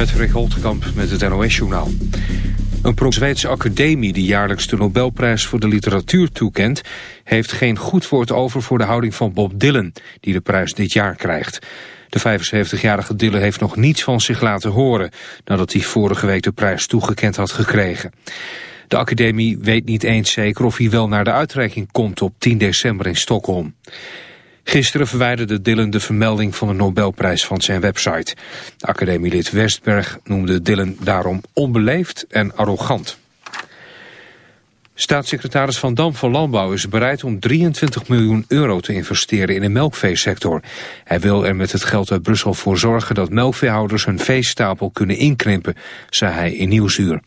Met Rick Holtkamp met het NOS-journaal. Een pro-Zweedse academie die jaarlijks de Nobelprijs voor de literatuur toekent... heeft geen goed woord over voor de houding van Bob Dylan... die de prijs dit jaar krijgt. De 75-jarige Dylan heeft nog niets van zich laten horen... nadat hij vorige week de prijs toegekend had gekregen. De academie weet niet eens zeker of hij wel naar de uitreiking komt op 10 december in Stockholm. Gisteren verwijderde Dylan de vermelding van de Nobelprijs van zijn website. Academielid Westberg noemde Dylan daarom onbeleefd en arrogant. Staatssecretaris Van Dam van Landbouw is bereid om 23 miljoen euro te investeren in de melkveesector. Hij wil er met het geld uit Brussel voor zorgen dat melkveehouders hun veestapel kunnen inkrimpen, zei hij in Nieuwsuur.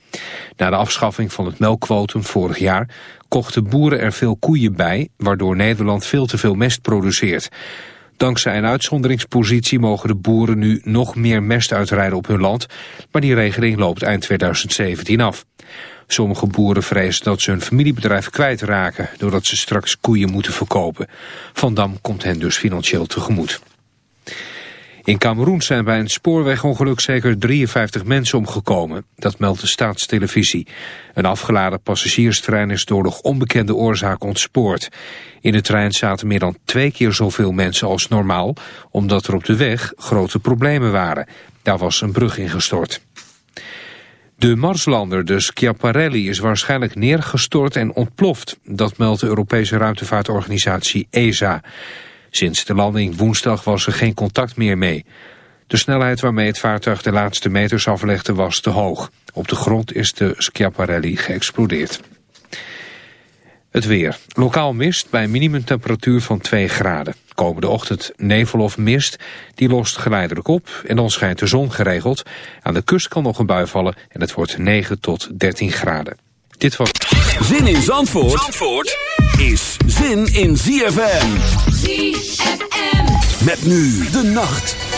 Na de afschaffing van het melkquotum vorig jaar kochten boeren er veel koeien bij, waardoor Nederland veel te veel mest produceert. Dankzij een uitzonderingspositie mogen de boeren nu nog meer mest uitrijden op hun land, maar die regeling loopt eind 2017 af. Sommige boeren vrezen dat ze hun familiebedrijf kwijtraken... doordat ze straks koeien moeten verkopen. Van Dam komt hen dus financieel tegemoet. In Cameroen zijn bij een spoorwegongeluk zeker 53 mensen omgekomen. Dat meldt de staatstelevisie. Een afgeladen passagierstrein is door nog onbekende oorzaak ontspoord. In de trein zaten meer dan twee keer zoveel mensen als normaal... omdat er op de weg grote problemen waren. Daar was een brug ingestort. De Marslander, de Schiaparelli, is waarschijnlijk neergestort en ontploft. Dat meldt de Europese ruimtevaartorganisatie ESA. Sinds de landing woensdag was er geen contact meer mee. De snelheid waarmee het vaartuig de laatste meters aflegde was te hoog. Op de grond is de Schiaparelli geëxplodeerd. Het weer. Lokaal mist bij een minimumtemperatuur van 2 graden. Komende ochtend nevel of mist, die lost geleidelijk op en dan schijnt de zon geregeld. Aan de kust kan nog een bui vallen en het wordt 9 tot 13 graden. Dit was... Zin in Zandvoort, Zandvoort is zin in ZFM. ZFM. Met nu de nacht.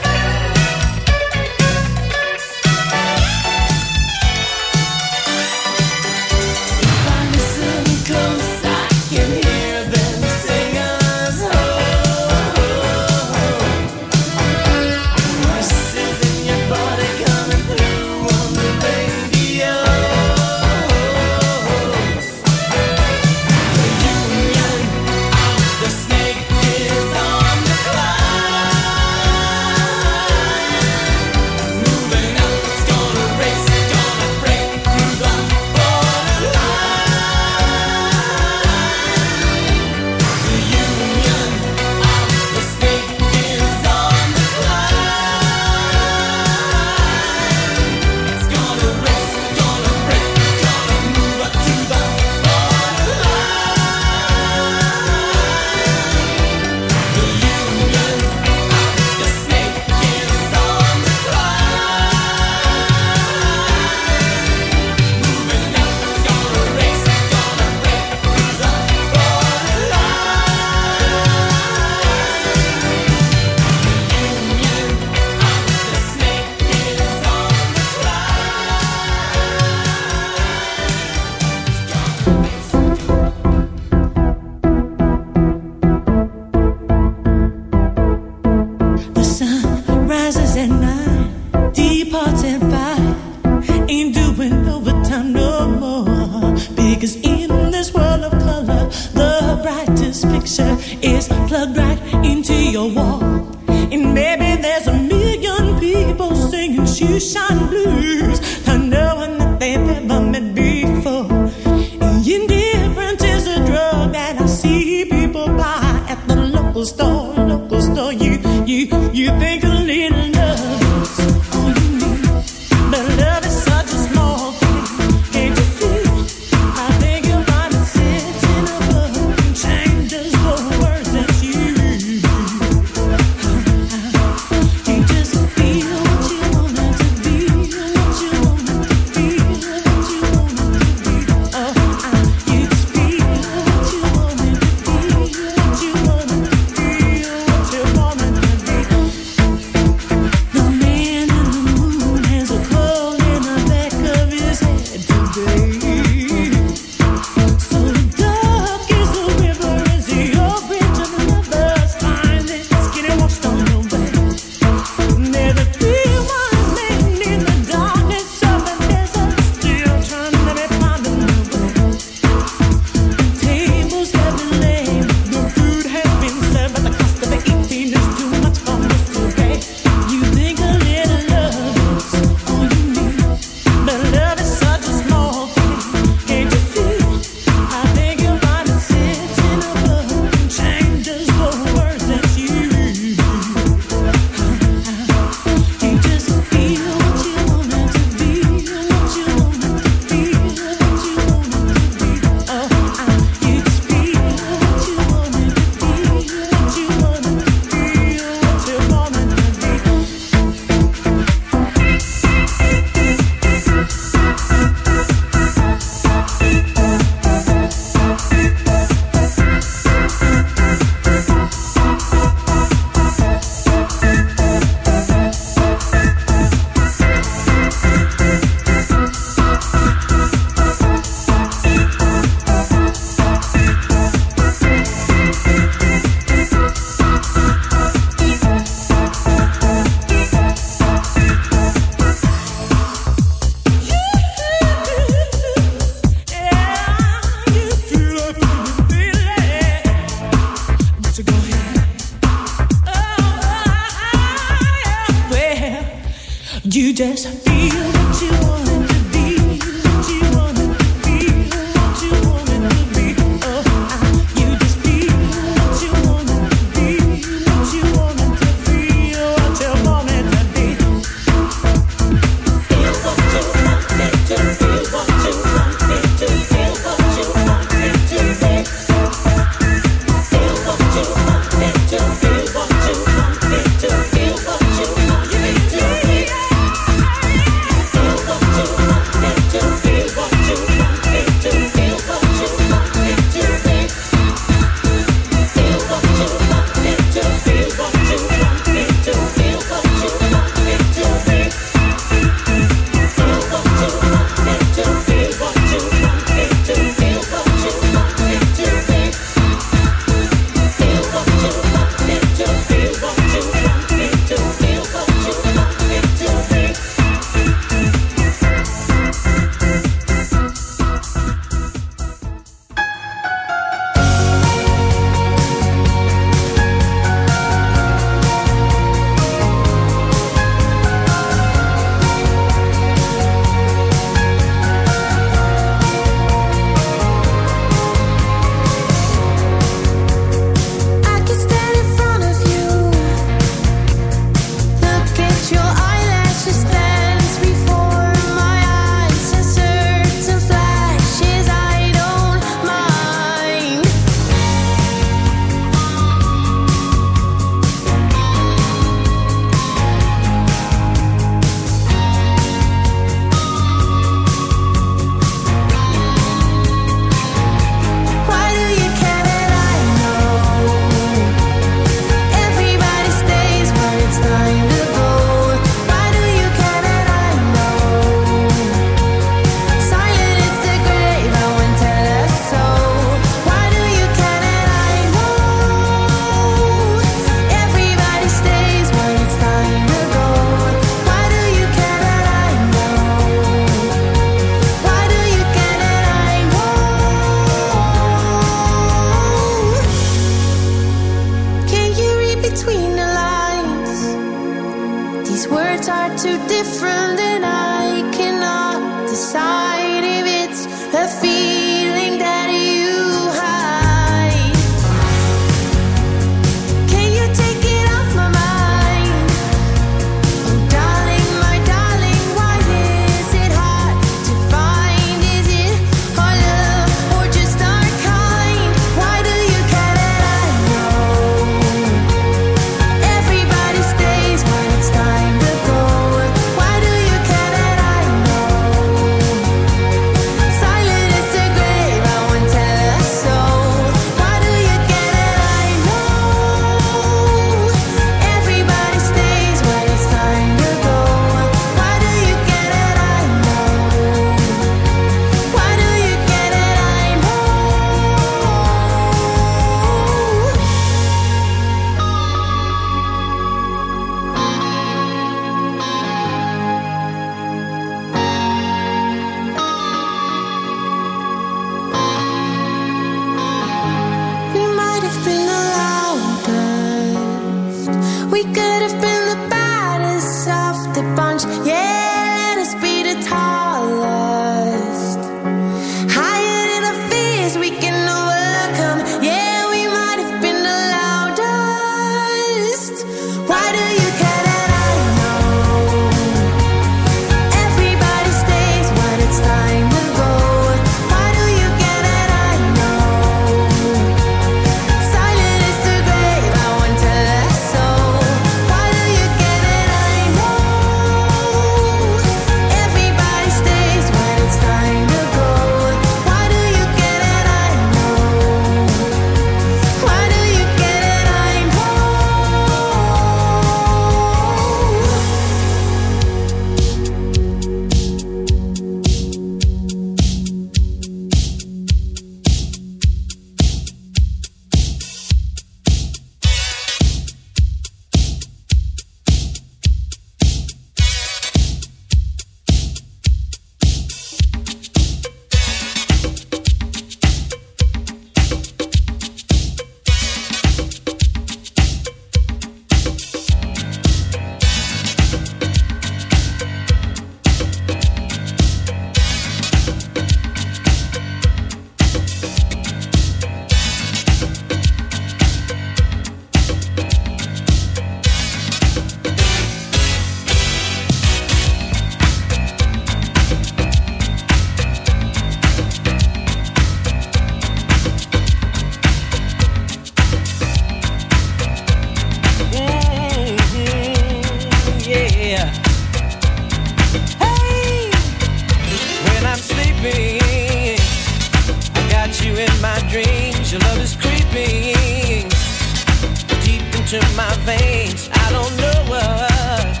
into my veins. I don't know what's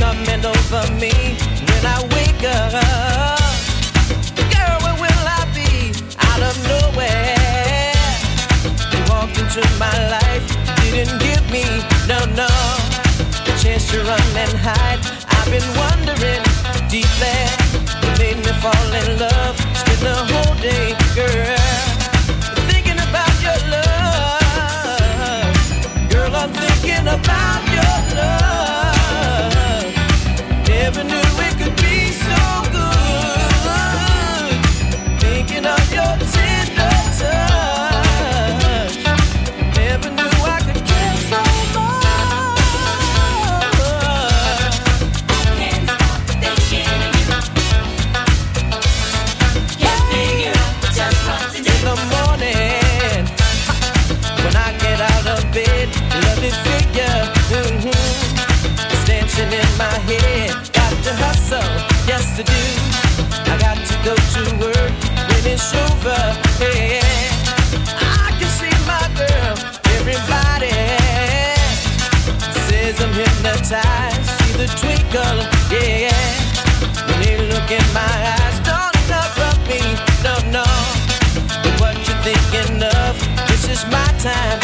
coming over me when I wake up. Girl, where will I be? Out of nowhere, you walked into my life, didn't give me no no the chance to run and hide. I've been wondering deeply, you made me fall in love, spend the whole day, girl. about your love. to do. I got to go to work when it's over. Hey, I can see my girl. Everybody says I'm hypnotized. See the twinkle, yeah. When they look in my eyes, don't enough of me, no, no. But what you thinking of? This is my time.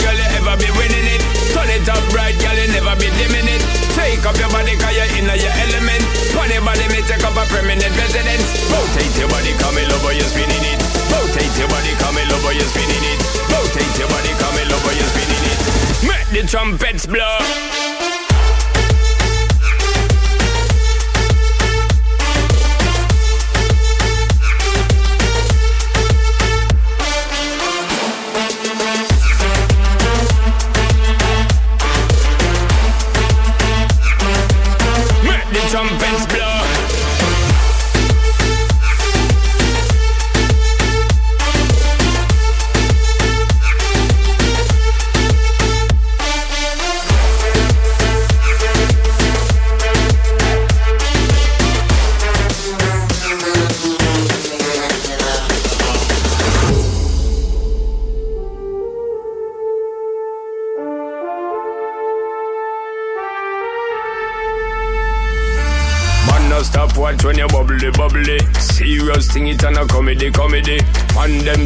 the trumpets blow.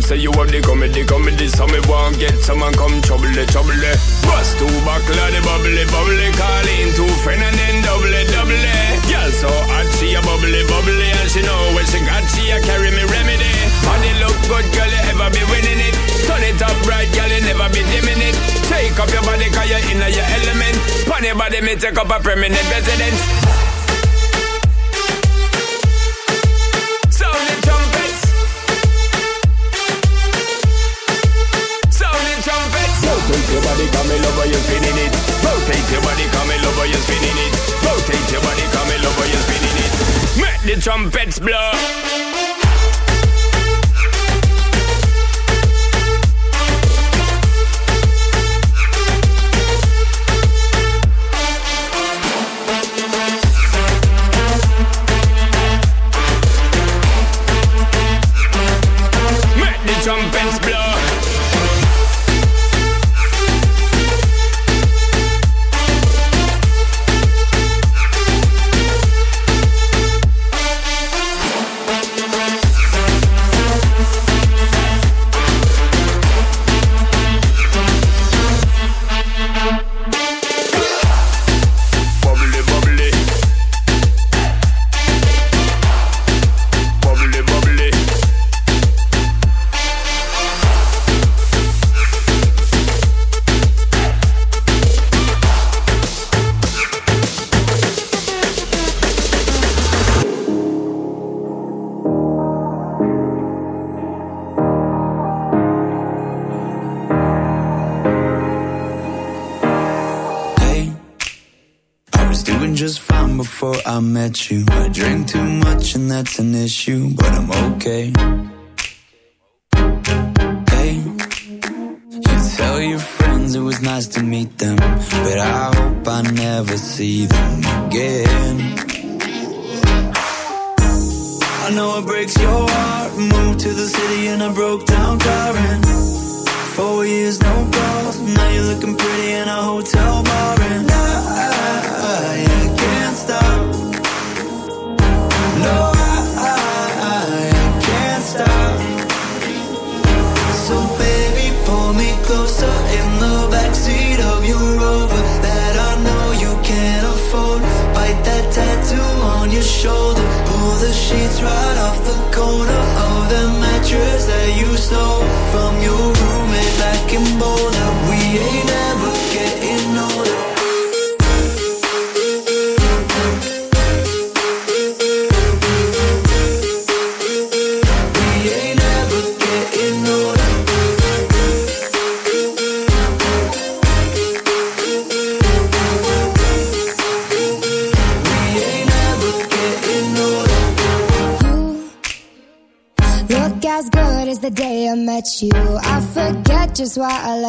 say you have the comedy, comedy. So me won't get someone come trouble the trouble.